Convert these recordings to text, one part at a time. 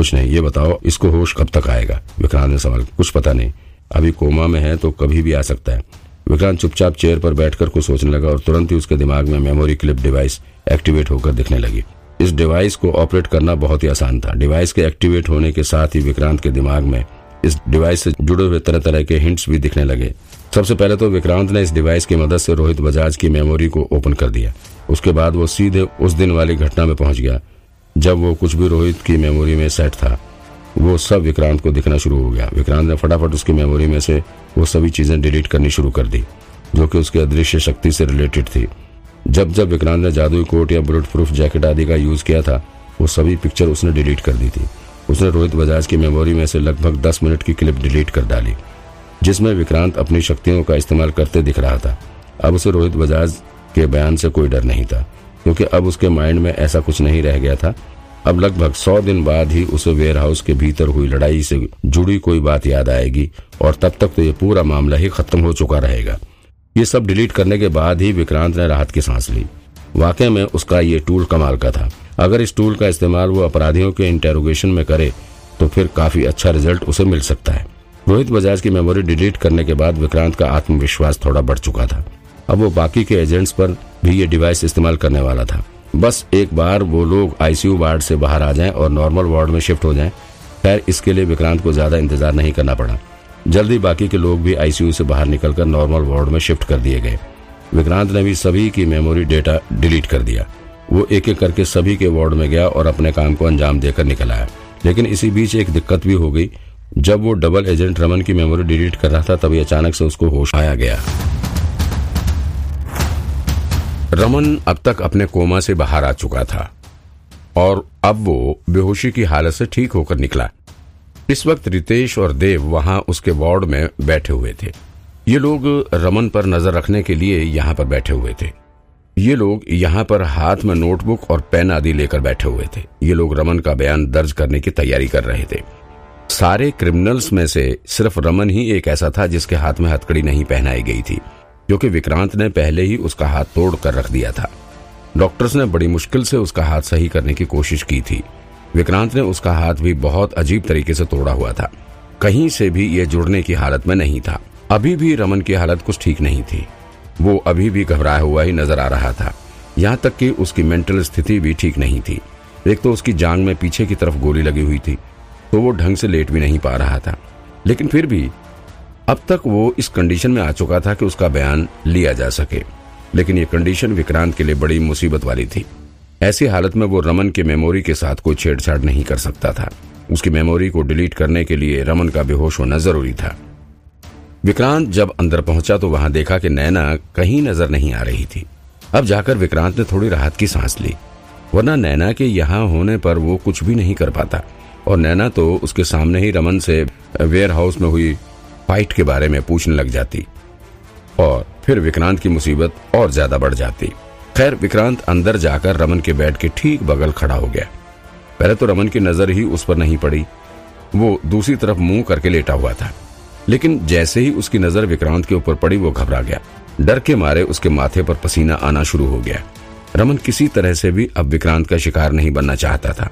कुछ नहीं, ये बताओ, इसको होश कब तक आएगा? विक्रांत ने सवाल, कुछ पता नहीं। अभी कोमा में है तो कभी भी आ सकता है। विक्रांत चुपचाप चेयर पर बैठकर कुछ सोचने लगा और तुरंत ही उसके दिमाग में मेमोरी क्लिप डिवाइस एक्टिवेट होकर दिखने लगी। इस डिवाइस को ऑपरेट करना बहुत ही आसान था। डिवाइस के एक्टिवेट होने के साथ ही विक्रांत के दिमाग में इस डिवाइस से जुड़े हुए तरह तरह के हिंट्स भी दिखने लगे। सबसे पहले तो विक्रांत ने इस डिवाइस की मदद से रोहित बजाज की मेमोरी को ओपन कर दिया। उसके बाद वो सीधे उस दिन वाली घटना में पहुँच गया। जब वो कुछ भी रोहित की मेमोरी में सेट था, वो सब विक्रांत को दिखना शुरू हो गया। विक्रांत ने फटाफट उसकी मेमोरी में से वो सभी चीज़ें डिलीट करनी शुरू कर दी, जो कि उसकी अदृश्य शक्ति से रिलेटेड थी। जब जब विक्रांत ने जादुई कोट या बुलेट प्रूफ जैकेट आदि का यूज़ किया था, वो सभी पिक्चर उसने डिलीट कर दी थी। उसने रोहित बजाज की मेमोरी में से लगभग दस मिनट की क्लिप डिलीट कर डाली, जिसमें विक्रांत अपनी शक्तियों का इस्तेमाल करते दिख रहा था। अब उसे रोहित बजाज के बयान से कोई डर नहीं था। क्योंकि अब उसके माइंड में ऐसा कुछ नहीं रह गया था। अब लगभग सौ दिन बाद ही उसे वेयर हाउस के भीतर हुई लड़ाई से जुड़ी कोई बात याद आएगी और तब तक तो ये पूरा मामला ही खत्म हो चुका रहेगा। ये सब डिलीट करने के बाद ही विक्रांत ने राहत की सांस ली। वाकई में उसका ये टूल कमाल का था। अगर इस टूल का इस्तेमाल वो अपराधियों के इंटेरोगेशन में करे तो फिर काफ़ी अच्छा रिज़ल्ट उसे मिल सकता है। रोहित बजाज की मेमोरी डिलीट करने के बाद विक्रांत का आत्मविश्वास थोड़ा बढ़ चुका था। अब वो बाकी के एजेंट्स पर भी ये डिवाइस इस्तेमाल करने वाला था। बस एक बार वो लोग आईसीयू वार्ड से बाहर आ जाएँ और नॉर्मल वार्ड में शिफ्ट हो जाएँ खैर इसके लिए विक्रांत को ज़्यादा इंतज़ार नहीं करना पड़ा। जल्दी बाकी के लोग भी आईसीयू से बाहर निकलकर नॉर्मल वार्ड में शिफ्ट कर दिए गए। विक्रांत ने भी सभी की मेमोरी डेटा डिलीट कर दिया। वो एक एक करके सभी के वार्ड में गया और अपने काम को अंजाम देकर निकल आया। लेकिन इसी बीच एक दिक्कत भी हो गई। जब वो डबल एजेंट रमन की मेमोरी डिलीट कर रहा था, तभी अचानक से उसको होश आया गया। रमन अब तक अपने कोमा से बाहर आ चुका था और अब वो बेहोशी की हालत से ठीक होकर निकला। इस वक्त रितेश और देव वहाँ उसके वार्ड में बैठे हुए थे। ये लोग रमन पर नज़र रखने के लिए यहाँ पर बैठे हुए थे। ये लोग यहाँ पर हाथ में नोटबुक और पेन आदि लेकर बैठे हुए थे। ये लोग रमन का बयान दर्ज करने की तैयारी कर रहे थे। सारे क्रिमिनल्स में से सिर्फ़ रमन ही एक ऐसा था जिसके हाथ में हथकड़ी नहीं पहनाई गई थी। क्योंकि विक्रांत ने पहले ही उसका हाथ तोड़ कर रख दिया था। डॉक्टर्स ने बड़ी मुश्किल से उसका हाथ सही करने की कोशिश की थी। विक्रांत ने उसका हाथ भी बहुत अजीब तरीके से तोड़ा हुआ था। कहीं से भी यह जुड़ने की हालत में नहीं था। अभी भी रमन की हालत कुछ ठीक नहीं थी। वो अभी भी घबराया हुआ ही नज़र आ रहा था। यहाँ तक कि उसकी मेंटल स्थिति भी ठीक नहीं थी। एक तो उसकी जांग में पीछे की तरफ़ गोली लगी हुई थी तो वो ढंग से लेट भी नहीं पा रहा था। लेकिन फिर भी अब तक वो इस कंडीशन में आ चुका था कि उसका बयान लिया जा सके। लेकिन ये कंडीशन विक्रांत के लिए बड़ी मुसीबत वाली थी। ऐसी हालत में वो रमन के मेमोरी के साथ कोई छेड़छाड़ नहीं कर सकता था। उसकी मेमोरी को डिलीट करने के लिए रमन का बेहोश होना ज़रूरी था। विक्रांत जब अंदर पहुँचा तो वहाँ देखा कि नैना कहीं नज़र नहीं आ रही थी। अब जाकर विक्रांत ने थोड़ी राहत की सांस ली। वरना नैना के यहाँ होने पर वो कुछ भी नहीं कर पाता। और नैना तो उसके सामने ही रमन से वेयर हाउस में हुई फाइट के बारे में पूछने लग जाती और फिर विक्रांत की मुसीबत और ज़्यादा बढ़ जाती। खैर, विक्रांत अंदर जाकर रमन के बेड के ठीक बगल खड़ा हो गया। पहले तो रमन की नज़र ही उस पर नहीं पड़ी। वो दूसरी तरफ़ मुँह करके लेटा हुआ था। लेकिन जैसे ही उसकी नज़र विक्रांत के ऊपर पड़ी, वो घबरा गया। डर के मारे उसके माथे पर पसीना आना शुरू हो गया। रमन किसी तरह से भी अब विक्रांत का शिकार नहीं बनना चाहता था।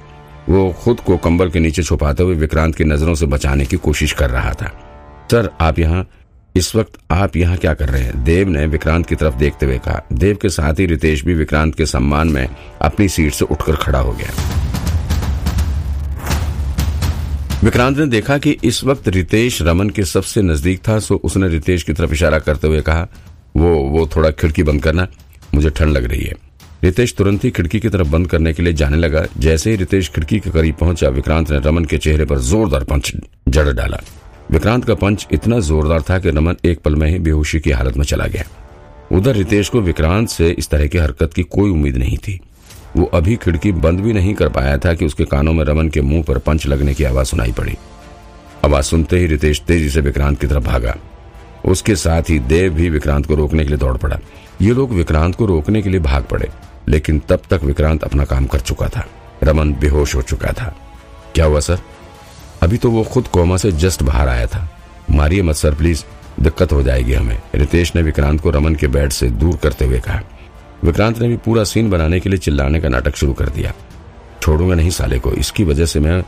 वो खुद को कंबल के नीचे छुपाते हुए विक्रांत की नज़रों से बचाने की कोशिश कर रहा था। सर आप यहाँ, इस वक्त आप यहाँ क्या कर रहे हैं? देव ने विक्रांत की तरफ़ देखते हुए कहा। देव के साथ ही रितेश भी विक्रांत के सम्मान में अपनी सीट से उठकर खड़ा हो गया। विक्रांत ने देखा कि इस वक्त रितेश रमन के सबसे नज़दीक था, सो उसने रितेश की तरफ़ इशारा करते हुए कहा, वो वो थोड़ा खिड़की बंद करना, मुझे ठंड लग रही है। रितेश तुरंत ही खिड़की की तरफ़ बंद करने के लिए जाने लगा। जैसे ही रितेश खिड़की के करीब पहुँचा, विक्रांत ने रमन के चेहरे पर जोरदार पंच जड़ डाला। विक्रांत का पंच इतना जोरदार था कि रमन एक पल में ही बेहोशी की हालत में चला गया। उधर रितेश को विक्रांत से इस तरह की हरकत की कोई उम्मीद नहीं थी। वो अभी खिड़की बंद भी नहीं कर पाया था कि उसके कानों में रमन के मुँह पर पंच लगने की आवाज़ सुनाई पड़ी। आवाज़ सुनते ही रितेश तेज़ी से विक्रांत की तरफ़ भागा। उसके साथ ही देव भी विक्रांत को रोकने के लिए दौड़ पड़ा। ये लोग विक्रांत को रोकने के लिए भाग पड़े, लेकिन तब तक विक्रांत अपना काम कर चुका था। रमन बेहोश हो चुका था। क्या हुआ, सर? अभी तो वो खुद कोमा से जस्ट बाहर आया था। मारिए मत सर, प्लीज़। दिक्कत हो जाएगी हमें। रितेश ने विक्रांत को रमन के बेड से दूर करते हुए कहा। विक्रांत ने भी पूरा सीन बनाने के लिए चिल्लाने का नाटक शुरू कर दिया। छोड़ूँगा नहीं साले को, इसकी वजह से मैं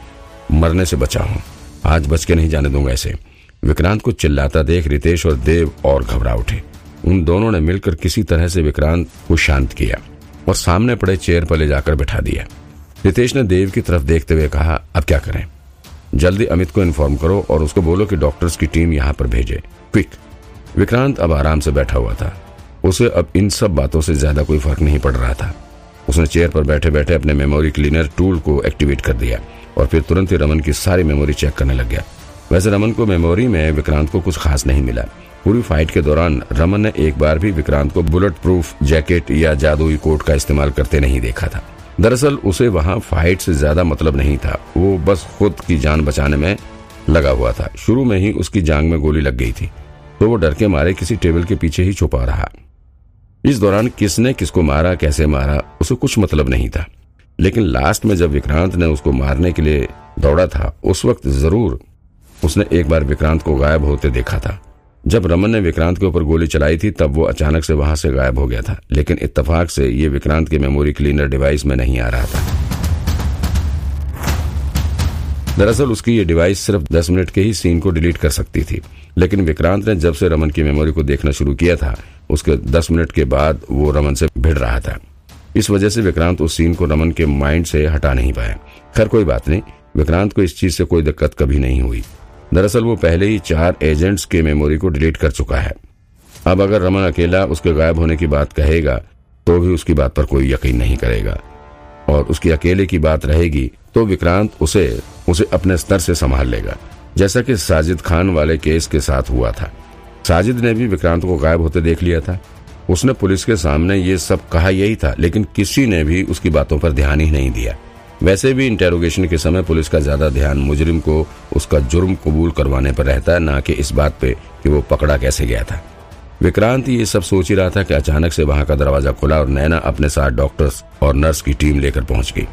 मरने से बचा हूँ। आज बच के नहीं जाने दूँगा ऐसे विक्रांत को चिल्लाता देख रितेश और देव और घबरा उठे। उन दोनों ने मिलकर किसी तरह से विक्रांत को शांत किया और सामने पड़े चेयर पर ले जाकर बैठा दिया। रितेश ने देव की तरफ़ देखते हुए कहा, अब क्या करें? जल्दी अमित को इन्फॉर्म करो और उसको बोलो कि डॉक्टर्स की टीम यहाँ पर भेजे। क्विक विक्रांत अब आराम से बैठा हुआ था। उसे अब इन सब बातों से ज़्यादा कोई फ़र्क नहीं पड़ रहा था। उसने चेयर पर बैठे बैठे अपने मेमोरी क्लीनर टूल को एक्टिवेट कर दिया और फिर तुरंत ही रमन की सारी मेमोरी चेक करने लग गया। वैसे रमन को मेमोरी में विक्रांत को कुछ खास नहीं मिला। पूरी फाइट के दौरान रमन ने एक बार भी विक्रांत को बुलेट प्रूफ जैकेट या जादुई कोट का इस्तेमाल करते नहीं देखा था। दरअसल उसे वहाँ फाइट से ज़्यादा मतलब नहीं था। वो बस खुद की जान बचाने में लगा हुआ था। शुरू में ही उसकी जांग में गोली लग गई थी तो वो डर के मारे किसी टेबल के पीछे ही छुपा रहा। इस दौरान किसने किसको मारा, कैसे मारा, उसे कुछ मतलब नहीं था। लेकिन लास्ट में जब विक्रांत ने उसको मारने के लिए दौड़ा था, उस वक्त ज़रूर उसने एक बार विक्रांत को गायब होते देखा था। जब रमन ने विक्रांत के ऊपर गोली चलाई थी, तब वो अचानक से वहाँ से गायब हो गया था। लेकिन इत्तेफाक से ये विक्रांत के मेमोरी क्लीनर डिवाइस में नहीं आ रहा था। दरअसल उसकी ये डिवाइस सिर्फ़ 10 मिनट के ही सीन को डिलीट कर सकती थी। लेकिन विक्रांत ने जब से रमन की मेमोरी को देखना शुरू किया था, उसके 10 मिनट के बाद वो रमन से भिड़ रहा था। इस वजह से विक्रांत उस सीन को रमन के माइंड से हटा नहीं पाया। खैर, कोई बात नहीं। विक्रांत को इस चीज़ से कोई दिक्कत कभी नहीं हुई। दरअसल वो पहले ही चार एजेंट्स के मेमोरी को डिलीट कर चुका है। अब अगर रमन अकेला उसके गायब होने की बात कहेगा तो भी उसकी बात पर कोई यकीन नहीं करेगा। और उसकी अकेले की बात रहेगी तो विक्रांत उसे उसे अपने स्तर से संभाल लेगा। जैसा कि साजिद खान वाले केस के साथ हुआ था। साजिद ने भी विक्रांत को गायब होते देख लिया था। उसने पुलिस के सामने ये सब कहा यही था, लेकिन किसी ने भी उसकी बातों पर ध्यान ही नहीं दिया। वैसे भी इंटेरोगेशन के समय पुलिस का ज़्यादा ध्यान मुजरिम को, उसका जुर्म कबूल करवाने पर रहता है, न कि इस बात पे कि वो पकड़ा कैसे गया था। विक्रांत ये सब सोच ही रहा था कि अचानक से वहाँ का दरवाज़ा खुला और नैना अपने साथ डॉक्टर्स और नर्स की टीम लेकर पहुँच गई।